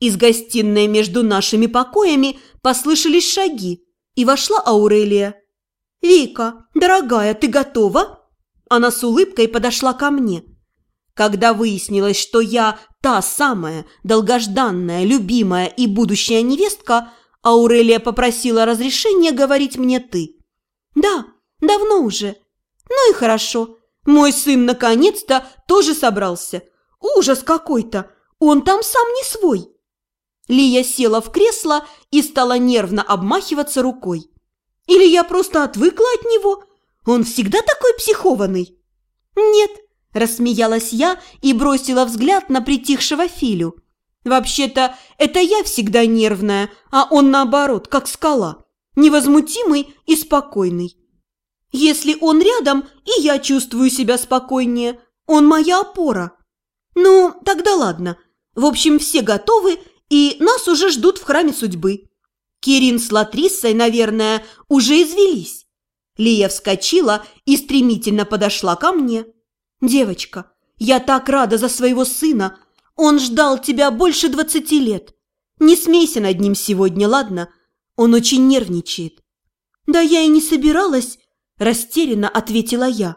Из гостиной между нашими покоями послышались шаги, и вошла Аурелия. «Вика, дорогая, ты готова?» Она с улыбкой подошла ко мне. Когда выяснилось, что я та самая долгожданная, любимая и будущая невестка, Аурелия попросила разрешения говорить мне «ты». «Да, давно уже. Ну и хорошо. Мой сын наконец-то тоже собрался. Ужас какой-то. Он там сам не свой». Лия села в кресло и стала нервно обмахиваться рукой. «Или я просто отвыкла от него? Он всегда такой психованный?» «Нет», – рассмеялась я и бросила взгляд на притихшего Филю. «Вообще-то это я всегда нервная, а он наоборот, как скала, невозмутимый и спокойный. Если он рядом, и я чувствую себя спокойнее, он моя опора. Ну, тогда ладно. В общем, все готовы, и нас уже ждут в храме судьбы. Кирин с Латриссой, наверное, уже извелись. Лия вскочила и стремительно подошла ко мне. «Девочка, я так рада за своего сына. Он ждал тебя больше двадцати лет. Не смейся над ним сегодня, ладно? Он очень нервничает». «Да я и не собиралась», – растерянно ответила я.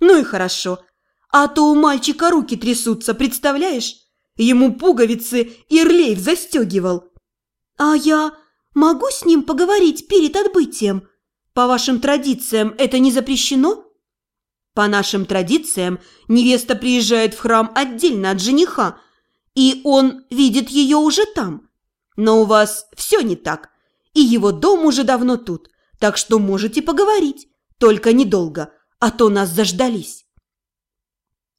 «Ну и хорошо. А то у мальчика руки трясутся, представляешь? Ему пуговицы Ирлейв застегивал. А я могу с ним поговорить перед отбытием? По вашим традициям это не запрещено? По нашим традициям невеста приезжает в храм отдельно от жениха, и он видит ее уже там. Но у вас все не так, и его дом уже давно тут, так что можете поговорить, только недолго, а то нас заждались.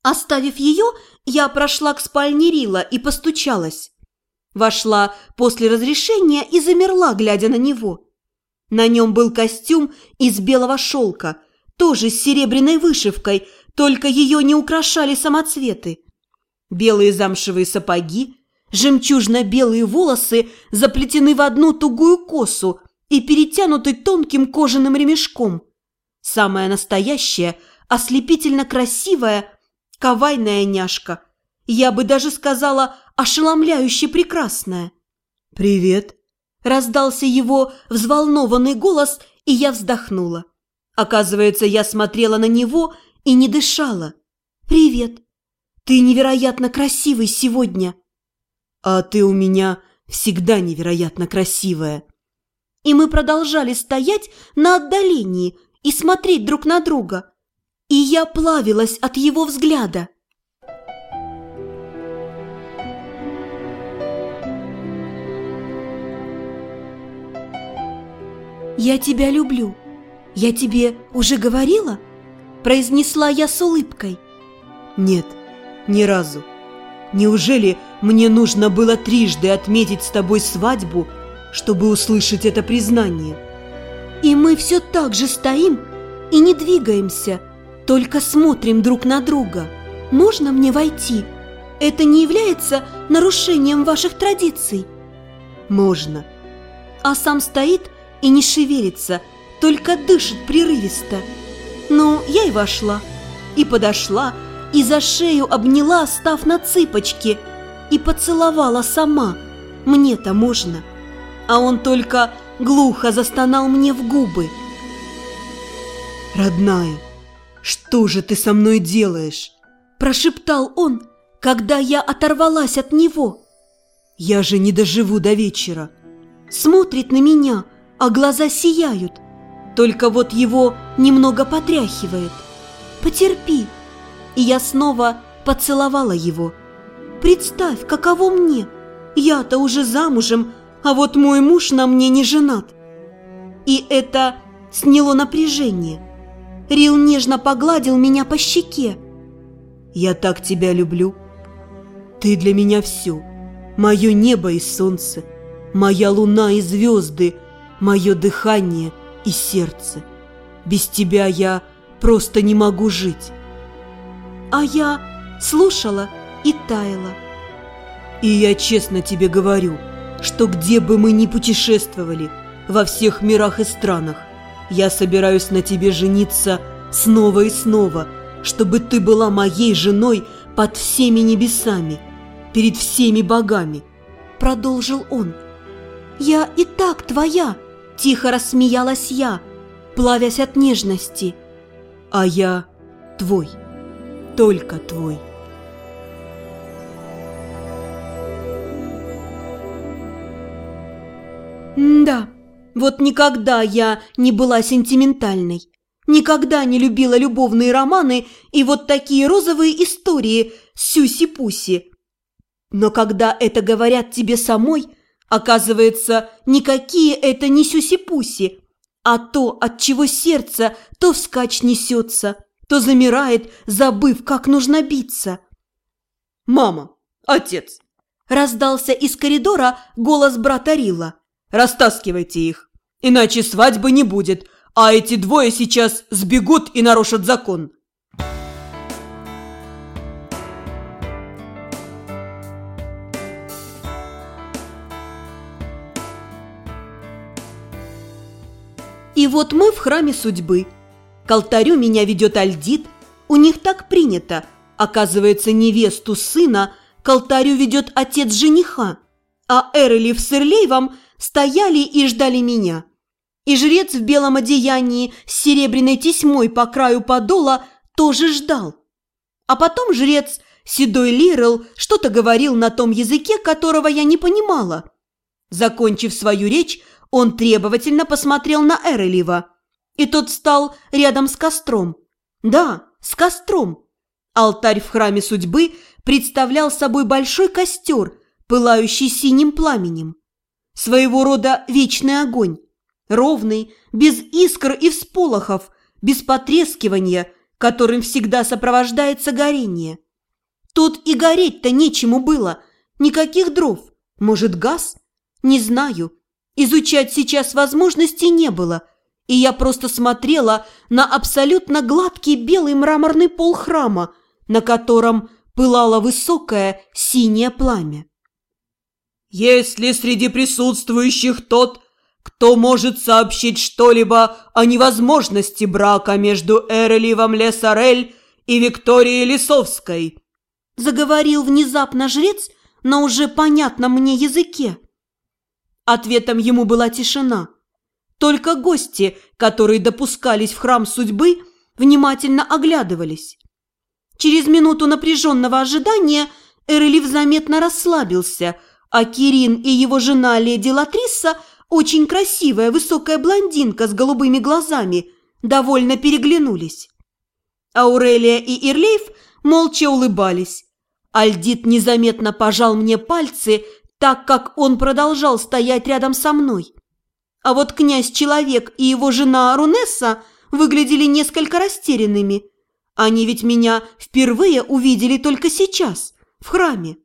Оставив ее, я прошла к спальне Рила и постучалась. Вошла после разрешения и замерла, глядя на него. На нем был костюм из белого шелка, тоже с серебряной вышивкой, только ее не украшали самоцветы. Белые замшевые сапоги, жемчужно-белые волосы заплетены в одну тугую косу и перетянуты тонким кожаным ремешком. Самая настоящая, ослепительно красивая – Кавайная няшка. Я бы даже сказала, ошеломляюще прекрасная. «Привет!» – раздался его взволнованный голос, и я вздохнула. Оказывается, я смотрела на него и не дышала. «Привет! Ты невероятно красивый сегодня!» «А ты у меня всегда невероятно красивая!» И мы продолжали стоять на отдалении и смотреть друг на друга – и я плавилась от его взгляда. «Я тебя люблю. Я тебе уже говорила?» Произнесла я с улыбкой. «Нет, ни разу. Неужели мне нужно было трижды отметить с тобой свадьбу, чтобы услышать это признание?» И мы все так же стоим и не двигаемся, только смотрим друг на друга. Можно мне войти? Это не является нарушением ваших традиций? Можно. А сам стоит и не шевелится, только дышит прерывисто. Ну, я и вошла, и подошла, и за шею обняла, став на цыпочки, и поцеловала сама. Мне-то можно. А он только глухо застонал мне в губы. «Родная!» «Что же ты со мной делаешь?» Прошептал он, когда я оторвалась от него. «Я же не доживу до вечера». Смотрит на меня, а глаза сияют. Только вот его немного потряхивает. «Потерпи». И я снова поцеловала его. «Представь, каково мне. Я-то уже замужем, а вот мой муж на мне не женат». И это сняло напряжение – Рил нежно погладил меня по щеке. «Я так тебя люблю. Ты для меня все. Мое небо и солнце, моя луна и звезды, мое дыхание и сердце. Без тебя я просто не могу жить». А я слушала и таяла. И я честно тебе говорю, что где бы мы ни путешествовали, во всех мирах и странах, я собираюсь на тебе жениться снова и снова, чтобы ты была моей женой под всеми небесами, перед всеми богами. продолжил он. «Я и так твоя!» – тихо рассмеялась я, плавясь от нежности. «А я твой, только твой». Да, вот никогда я не была сентиментальной. Никогда не любила любовные романы и вот такие розовые истории сюси-пуси. Но когда это говорят тебе самой, оказывается, никакие это не сюси-пуси, а то, от чего сердце то вскачь несется, то замирает, забыв, как нужно биться. «Мама! Отец!» – раздался из коридора голос брата Рила. «Растаскивайте их, иначе свадьбы не будет, а эти двое сейчас сбегут и нарушат закон». И вот мы в храме судьбы. К алтарю меня ведет Альдит. У них так принято. Оказывается, невесту сына к алтарю ведет отец жениха. А Эрли с Ирлейвом стояли и ждали меня. И жрец в белом одеянии с серебряной тесьмой по краю подола тоже ждал. А потом жрец, седой Лирел, что-то говорил на том языке, которого я не понимала. Закончив свою речь, он требовательно посмотрел на Эрелива. И тот встал рядом с костром. Да, с костром. Алтарь в храме судьбы представлял собой большой костер, пылающий синим пламенем. Своего рода вечный огонь. Ровный, без искр и всполохов, без потрескивания, которым всегда сопровождается горение. Тут и гореть-то нечему было. Никаких дров. Может, газ? Не знаю. Изучать сейчас возможности не было, и я просто смотрела на абсолютно гладкий белый мраморный пол храма, на котором пылало высокое синее пламя. «Есть ли среди присутствующих тот, кто может сообщить что-либо о невозможности брака между Эреливом Лесарель и Викторией Лисовской?» Заговорил внезапно жрец на уже понятном мне языке. Ответом ему была тишина. Только гости, которые допускались в храм судьбы, внимательно оглядывались. Через минуту напряженного ожидания Эрелив заметно расслабился, а Кирин и его жена леди Латриса, очень красивая высокая блондинка с голубыми глазами, довольно переглянулись. Аурелия и Ирлейф молча улыбались. Альдит незаметно пожал мне пальцы, так как он продолжал стоять рядом со мной. А вот князь-человек и его жена Рунесса выглядели несколько растерянными. Они ведь меня впервые увидели только сейчас, в храме.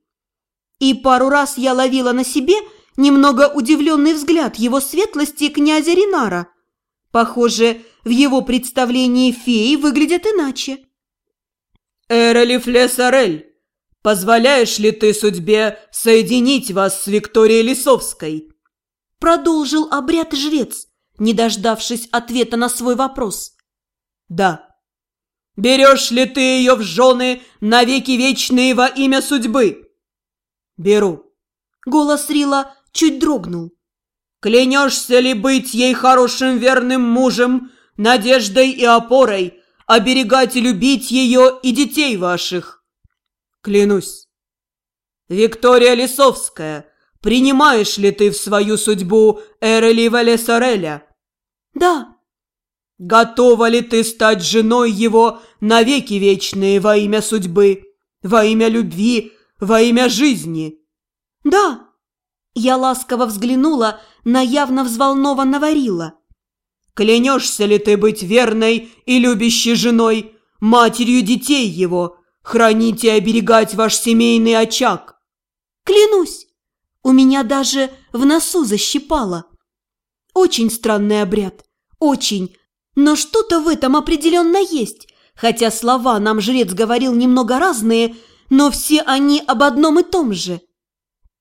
И пару раз я ловила на себе немного удивленный взгляд его светлости князя Ринара. Похоже, в его представлении феи выглядят иначе. «Эрелиф Лесарель!» Позволяешь ли ты судьбе соединить вас с Викторией Лисовской?» Продолжил обряд жрец, не дождавшись ответа на свой вопрос. «Да». «Берешь ли ты ее в жены навеки вечные во имя судьбы?» «Беру». Голос Рила чуть дрогнул. «Клянешься ли быть ей хорошим верным мужем, надеждой и опорой, оберегать и любить ее и детей ваших?» Клянусь. Виктория Лисовская, принимаешь ли ты в свою судьбу Эрели Валесареля? Да. Готова ли ты стать женой его навеки вечные во имя судьбы, во имя любви, во имя жизни? Да. Я ласково взглянула на явно взволнованного Рила. Клянешься ли ты быть верной и любящей женой, матерью детей его, хранить и оберегать ваш семейный очаг. Клянусь, у меня даже в носу защипало. Очень странный обряд, очень, но что-то в этом определенно есть, хотя слова нам жрец говорил немного разные, но все они об одном и том же.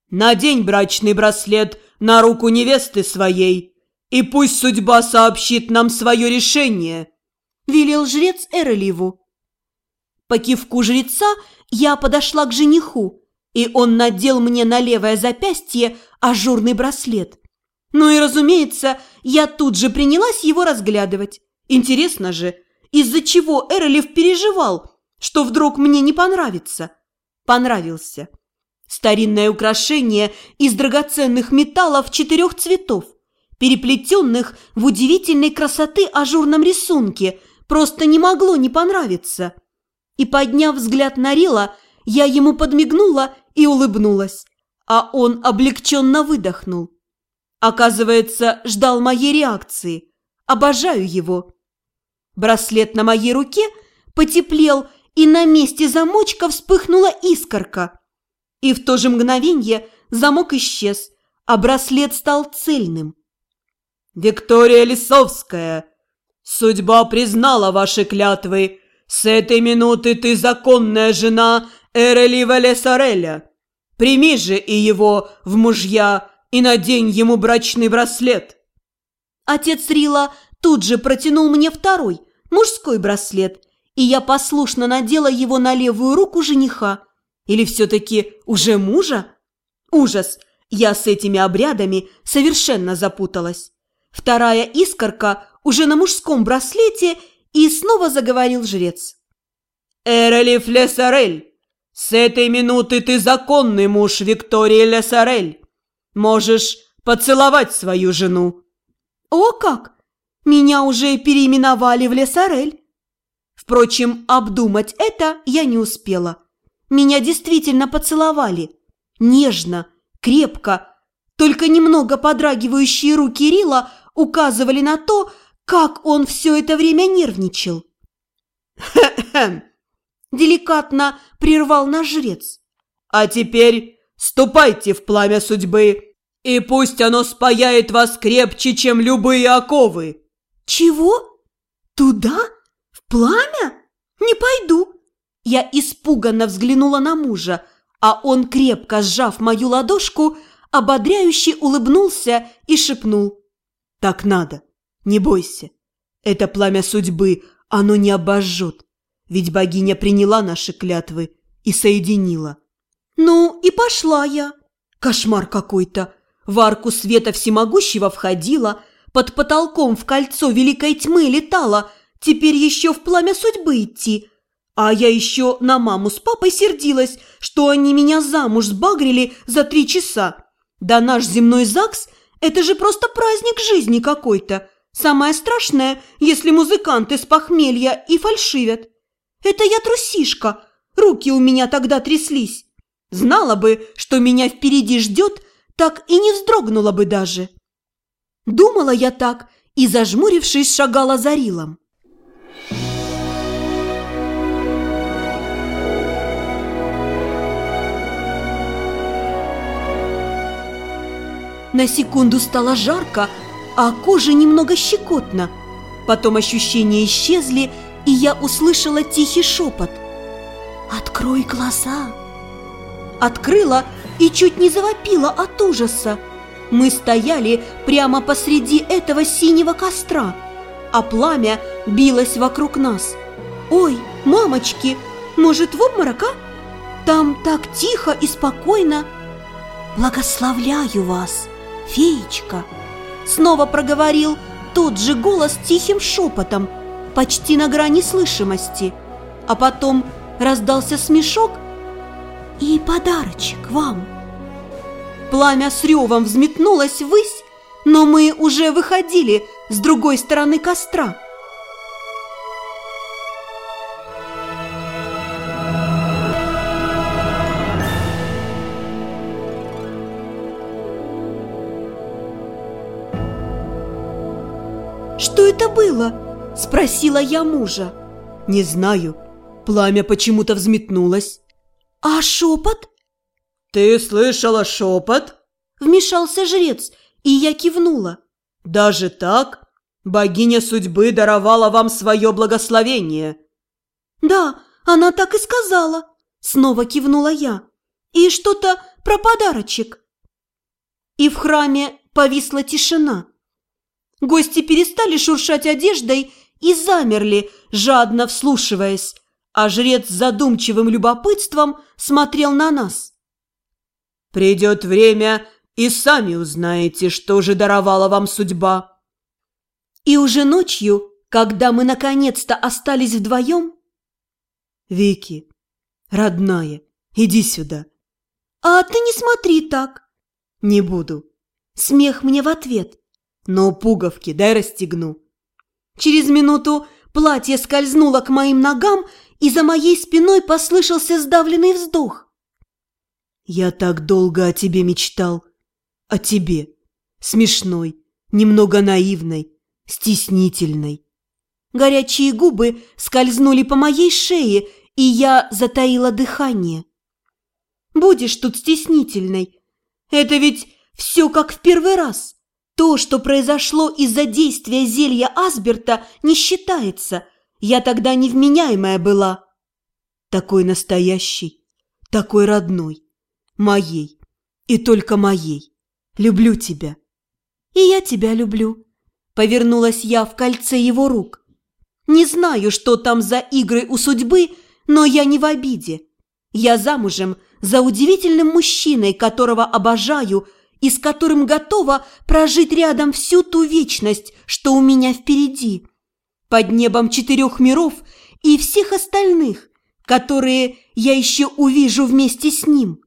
Надень брачный браслет на руку невесты своей, и пусть судьба сообщит нам свое решение, велел жрец Эроливу. По кивку жреца я подошла к жениху, и он надел мне на левое запястье ажурный браслет. Ну и, разумеется, я тут же принялась его разглядывать. Интересно же, из-за чего Эрлиф переживал, что вдруг мне не понравится? Понравился. Старинное украшение из драгоценных металлов четырех цветов, переплетенных в удивительной красоты ажурном рисунке, просто не могло не понравиться. И, подняв взгляд на Рила, я ему подмигнула и улыбнулась, а он облегченно выдохнул. Оказывается, ждал моей реакции. Обожаю его. Браслет на моей руке потеплел, и на месте замочка вспыхнула искорка. И в то же мгновенье замок исчез, а браслет стал цельным. «Виктория Лисовская, судьба признала ваши клятвы. С этой минуты ты законная жена Эрели Валесареля. Прими же и его в мужья и надень ему брачный браслет». Отец Рила тут же протянул мне второй, мужской браслет, и я послушно надела его на левую руку жениха. Или все-таки уже мужа? Ужас! Я с этими обрядами совершенно запуталась. Вторая искорка уже на мужском браслете, и снова заговорил жрец. «Эрелиф Лесарель, с этой минуты ты законный муж Виктории Лесарель. Можешь поцеловать свою жену». «О как! Меня уже переименовали в Лесарель». Впрочем, обдумать это я не успела. Меня действительно поцеловали. Нежно, крепко. Только немного подрагивающие руки Рила указывали на то, как он все это время нервничал. Деликатно прервал наш жрец. «А теперь ступайте в пламя судьбы, и пусть оно спаяет вас крепче, чем любые оковы!» «Чего? Туда? Пламя? Не пойду!» Я испуганно взглянула на мужа, а он, крепко сжав мою ладошку, ободряюще улыбнулся и шепнул. «Так надо, не бойся. Это пламя судьбы, оно не обожжет, ведь богиня приняла наши клятвы и соединила». «Ну и пошла я. Кошмар какой-то. В арку света всемогущего входила, под потолком в кольцо великой тьмы летала, теперь еще в пламя судьбы идти». А я еще на маму с папой сердилась, что они меня замуж сбагрили за три часа. Да наш земной ЗАГС – это же просто праздник жизни какой-то. Самое страшное, если музыканты с похмелья и фальшивят. Это я трусишка, руки у меня тогда тряслись. Знала бы, что меня впереди ждет, так и не вздрогнула бы даже. Думала я так и, зажмурившись, шагала за Рилом. На секунду стало жарко, а кожа немного щекотно. Потом ощущения исчезли, и я услышала тихий шепот. «Открой глаза!» Открыла и чуть не завопила от ужаса. Мы стояли прямо посреди этого синего костра, а пламя билось вокруг нас. «Ой, мамочки, может, в обморок, а? Там так тихо и спокойно!» «Благословляю вас!» «Феечка!» Снова проговорил тот же голос тихим шепотом, почти на грани слышимости. А потом раздался смешок и подарочек вам. Пламя с ревом взметнулось ввысь, но мы уже выходили с другой стороны костра. Это было?» – спросила я мужа. «Не знаю. Пламя почему-то взметнулось». «А шепот?» «Ты слышала шепот?» – вмешался жрец, и я кивнула. «Даже так? Богиня судьбы даровала вам свое благословение». «Да, она так и сказала», – снова кивнула я. «И что-то про подарочек». И в храме повисла тишина. Гости перестали шуршать одеждой и замерли, жадно вслушиваясь, а жрец с задумчивым любопытством смотрел на нас. Придет время, и сами узнаете, что же даровала вам судьба. И уже ночью, когда мы наконец-то остались вдвоем... Вики, родная, иди сюда. А ты не смотри так. Не буду. Смех мне в ответ. Но пуговки дай расстегну. Через минуту платье скользнуло к моим ногам, и за моей спиной послышался сдавленный вздох. Я так долго о тебе мечтал. О тебе. Смешной, немного наивной, стеснительной. Горячие губы скользнули по моей шее, и я затаила дыхание. Будешь тут стеснительной. Это ведь все как в первый раз. То, что произошло из-за действия зелья Асберта, не считается. Я тогда невменяемая была. Такой настоящий, такой родной, моей и только моей. Люблю тебя. И я тебя люблю. Повернулась я в кольце его рук. Не знаю, что там за игры у судьбы, но я не в обиде. Я замужем за удивительным мужчиной, которого обожаю и с которым готова прожить рядом всю ту вечность, что у меня впереди. Под небом четырех миров и всех остальных, которые я еще увижу вместе с ним.